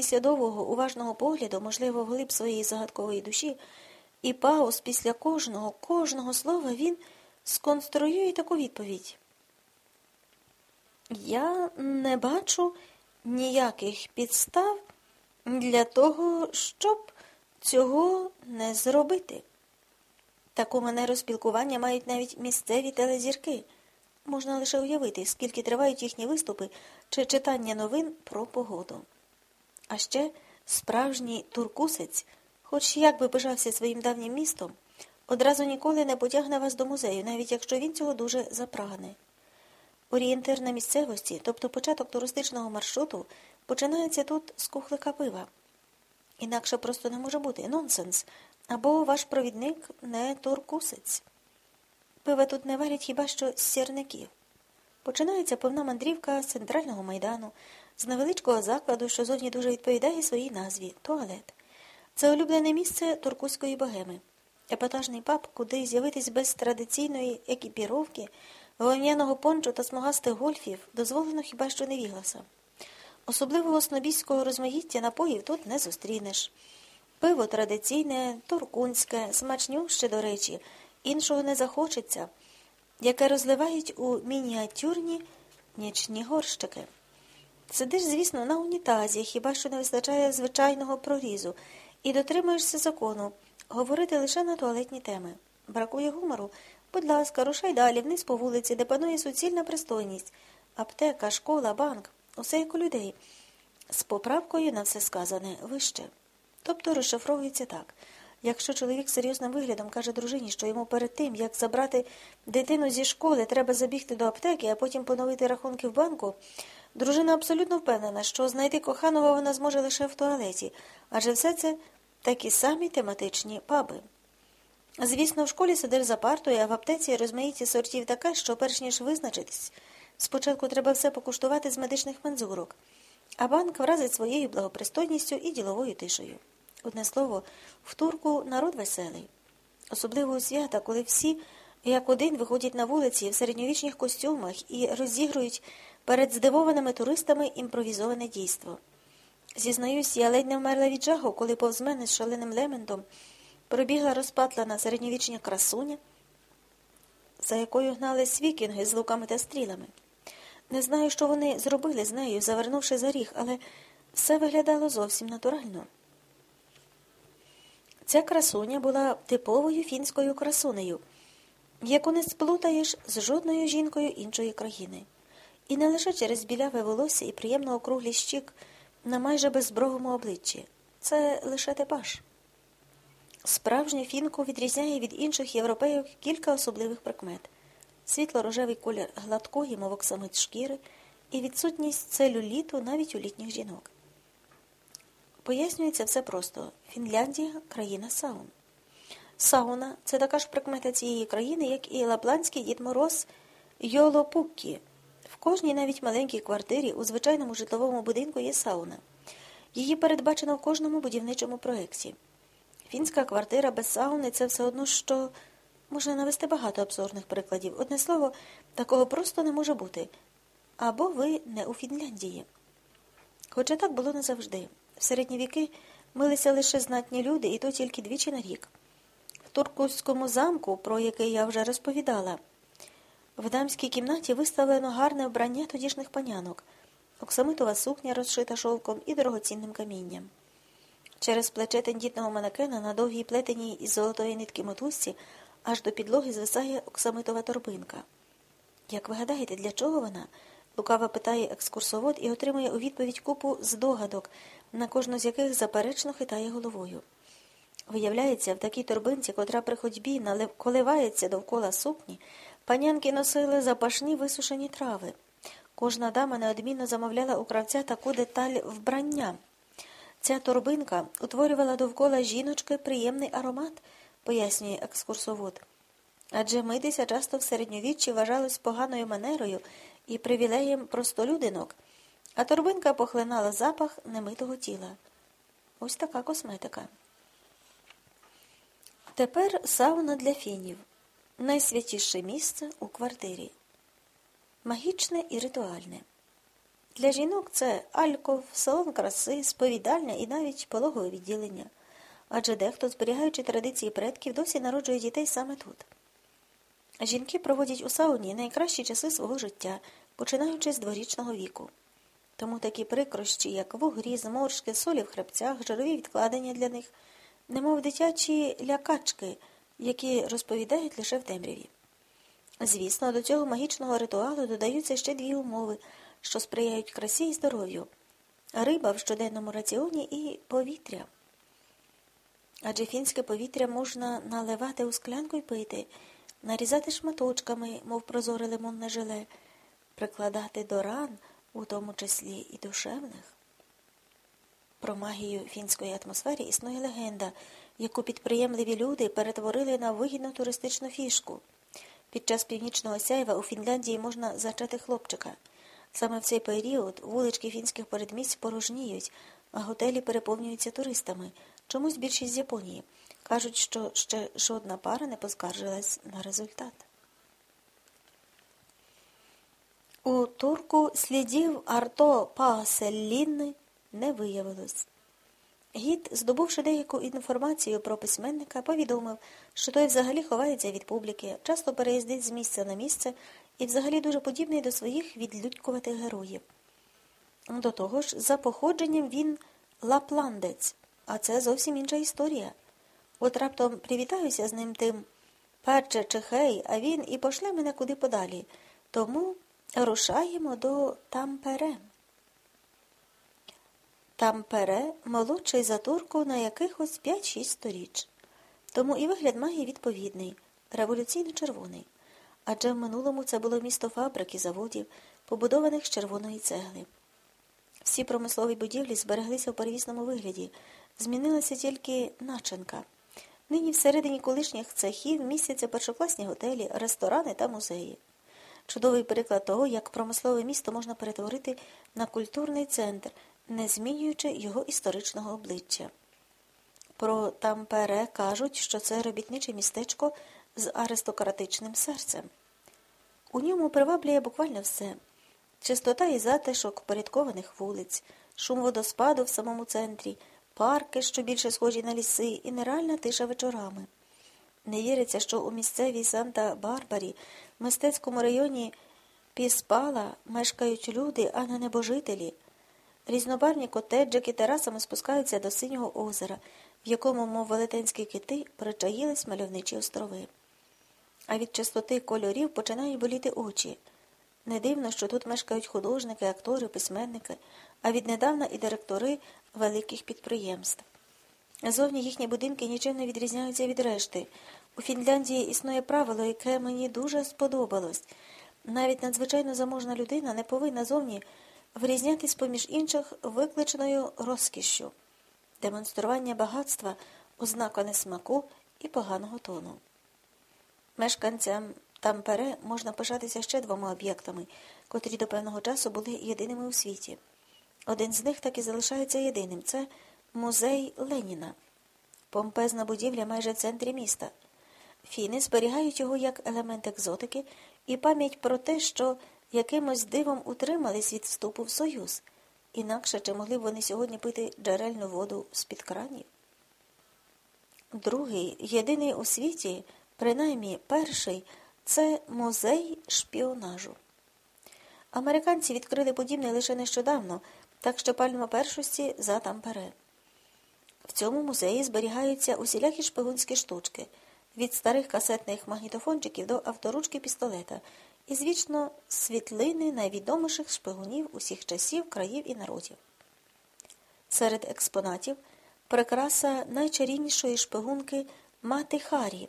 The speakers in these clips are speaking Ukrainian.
Після довгого уважного погляду, можливо, вглиб своєї загадкової душі, і пауз після кожного, кожного слова він сконструює таку відповідь. Я не бачу ніяких підстав для того, щоб цього не зробити. Таку манеру спілкування мають навіть місцеві телезірки. Можна лише уявити, скільки тривають їхні виступи чи читання новин про погоду. А ще справжній туркусець, хоч як би пишався своїм давнім містом, одразу ніколи не потягне вас до музею, навіть якщо він цього дуже запрагне. Орієнтир на місцевості, тобто початок туристичного маршруту, починається тут з кухлика пива. Інакше просто не може бути нонсенс, або ваш провідник не туркусець. Пива тут не варять хіба що з сірників. Починається повна мандрівка з центрального майдану, з невеличкого закладу, що зовні дуже відповідає своїй назві туалет. Це улюблене місце туркуської богеми, епатажний паб, куди з'явитись без традиційної екіпіровки, вовняного пончу та смугастих гольфів дозволено хіба що невігласам. Особливого снобійського розмаїття напоїв тут не зустрінеш. Пиво традиційне, туркунське, смачнюще, до речі, іншого не захочеться, яке розливають у мініатюрні нічні горщики. Сидиш, звісно, на унітазі, хіба що не вистачає звичайного прорізу, і дотримуєшся закону, говорити лише на туалетні теми. Бракує гумору. Будь ласка, рушай далі, вниз по вулиці, де панує суцільна пристойність. Аптека, школа, банк усе як у людей. З поправкою на все сказане вище. Тобто розшифровується так. Якщо чоловік серйозним виглядом каже дружині, що йому перед тим, як забрати дитину зі школи, треба забігти до аптеки, а потім поновити рахунки в банку, дружина абсолютно впевнена, що знайти коханого вона зможе лише в туалеті, адже все це такі самі тематичні паби. Звісно, в школі сидиш за партою, а в аптеці розмаїться сортів таке, що перш ніж визначитись, спочатку треба все покуштувати з медичних мензурок, а банк вразить своєю благопристойністю і діловою тишею. Одне слово, в турку народ веселий, особливо у свята, коли всі, як один, виходять на вулиці в середньовічних костюмах і розігрують перед здивованими туристами імпровізоване дійство. Зізнаюсь, я ледь не вмерла від жаху, коли повз мене з шаленим лементом пробігла розпатлана середньовічня красуня, за якою гнались вікінги з луками та стрілами. Не знаю, що вони зробили з нею, завернувши за ріг, але все виглядало зовсім натурально. Ця красуня була типовою фінською красунею, яку не сплутаєш з жодною жінкою іншої країни. І не лише через біляве волосся і приємно округлі щік на майже безброгому обличчі. Це лише типаж. Справжню фінку відрізняє від інших європейок кілька особливих прикмет світло-рожевий колір гладкої, мов оксамит шкіри і відсутність целюліту навіть у літніх жінок. Пояснюється все просто Фінляндія країна саун. Сауна це така ж прикмета цієї країни, як і лапландський дід Мороз Йолопуккі. В кожній навіть маленькій квартирі у звичайному житловому будинку є сауна. Її передбачено в кожному будівничому проєкті. Фінська квартира без сауни це все одно, що можна навести багато абсурдних прикладів. Одне слово, такого просто не може бути. Або ви не у Фінляндії. Хоча так було не завжди. В середні віки милися лише знатні люди, і то тільки двічі на рік. В Турківському замку, про який я вже розповідала, в дамській кімнаті виставлено гарне вбрання тодішніх панянок, оксамитова сукня, розшита шовком і дорогоцінним камінням. Через плече тендітного манекена на довгій плетеній із золотої нитки мотузці аж до підлоги звисає оксамитова торбинка. Як ви гадаєте, для чого вона? Лукаво питає екскурсовод і отримує у відповідь купу здогадок, на кожну з яких заперечно хитає головою. Виявляється, в такій торбинці, котра при ходьбі коливається довкола сукні, панянки носили запашні висушені трави. Кожна дама неодмінно замовляла у кравця таку деталь вбрання. Ця торбинка утворювала довкола жіночки приємний аромат, пояснює екскурсовод. Адже митися часто в середньовіччі вважалось поганою манерою і привілеєм простолюдинок, а торбинка похлинала запах немитого тіла. Ось така косметика. Тепер сауна для фінів найсвятіше місце у квартирі. Магічне і ритуальне. Для жінок це альков, салон краси, сповідальня і навіть пологове відділення. Адже дехто, зберігаючи традиції предків, досі народжує дітей саме тут. Жінки проводять у сауні найкращі часи свого життя, починаючи з дворічного віку. Тому такі прикрощі, як вугрі, зморшки, солі в хребцях, жирові відкладення для них, немов дитячі лякачки, які розповідають лише в темряві. Звісно, до цього магічного ритуалу додаються ще дві умови, що сприяють красі і здоров'ю риба в щоденному раціоні і повітря. Адже фінське повітря можна наливати у склянку і пити, нарізати шматочками, мов прозоре лимонне желе, прикладати до ран, у тому числі і душевних. Про магію фінської атмосфери існує легенда, яку підприємливі люди перетворили на вигідну туристичну фішку. Під час північного сяйва у Фінляндії можна зачати хлопчика. Саме в цей період вулички фінських передмість порожніють, а готелі переповнюються туристами. Чомусь більшість з Японії. Кажуть, що ще жодна пара не поскаржилась на результат. У турку слідів Арто Пааселліни не виявилось. Гід, здобувши деяку інформацію про письменника, повідомив, що той взагалі ховається від публіки, часто переїздить з місця на місце і взагалі дуже подібний до своїх відлюдькуватих героїв. До того ж, за походженням він лапландець, а це зовсім інша історія. От раптом привітаюся з ним тим перче чи хей, а він і пошле мене куди подалі. Тому рушаємо до Тампере. Тампере молодший за турку на якихось 5-6 сторіч. Тому і вигляд має відповідний, революційно червоний. Адже в минулому це було місто фабрик і заводів, побудованих з червоної цегли. Всі промислові будівлі збереглися в перевісному вигляді, змінилася тільки начинка. Нині всередині колишніх цехів містяться першокласні готелі, ресторани та музеї. Чудовий приклад того, як промислове місто можна перетворити на культурний центр, не змінюючи його історичного обличчя. Про Тампере кажуть, що це робітниче містечко з аристократичним серцем. У ньому приваблює буквально все чистота і затишок порядкованих вулиць, шум водоспаду в самому центрі, парки, що більше схожі на ліси, і нереальна тиша вечорами. Не віриться, що у місцевій Санта-Барбарі, мистецькому районі Піспала мешкають люди, а не небожителі. Різнобарні котеджики терасами спускаються до синього озера, в якому, мов велетенські кити, причаїлись мальовничі острови. А від чистоти кольорів починають боліти очі. Не дивно, що тут мешкають художники, актори, письменники, а віднедавна і директори великих підприємств. Зовні їхні будинки нічим не відрізняються від решти. У Фінляндії існує правило, яке мені дуже сподобалось. Навіть надзвичайно заможна людина не повинна зовні вирізнятись поміж інших викличеною розкішшю, демонстрування багатства, ознака несмаку і поганого тону. Мешканцям Тампере можна пишатися ще двома об'єктами, котрі до певного часу були єдиними у світі. Один з них так і залишається єдиним це музей Леніна, помпезна будівля майже в центрі міста. Фіни зберігають його як елемент екзотики і пам'ять про те, що якимось дивом утримались від вступу в Союз, інакше чи могли б вони сьогодні пити джерельну воду з-під кранів. Другий, єдиний у світі, принаймні перший, це музей шпіонажу. Американці відкрили подібне лише нещодавно, так що пальма першості за Тампере. В цьому музеї зберігаються усілякі шпигунські штучки від старих касетних магнітофончиків до авторучки пістолета і, звісно, світлини найвідоміших шпигунів усіх часів, країв і народів. Серед експонатів прикраса найчарівнішої шпигунки мати Харі,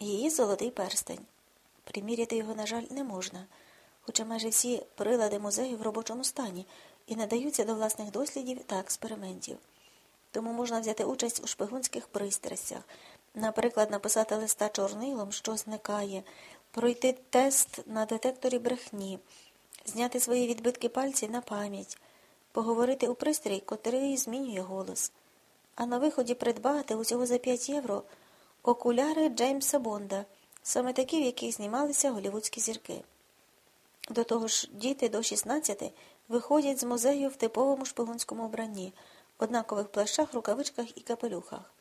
її золотий перстень. Приміряти його, на жаль, не можна, хоча майже всі прилади музею в робочому стані і надаються до власних дослідів та експериментів. Тому можна взяти участь у шпигунських пристрастях, наприклад, написати листа чорнилом, що зникає, пройти тест на детекторі брехні, зняти свої відбитки пальців на пам'ять, поговорити у пристрій, котрий змінює голос, а на виході придбати усього за 5 євро окуляри Джеймса Бонда, саме такі, в яких знімалися голівудські зірки. До того ж, діти до 16 виходять з музею в типовому шпигунському вбранні, однакових плащах, рукавичках і капелюхах.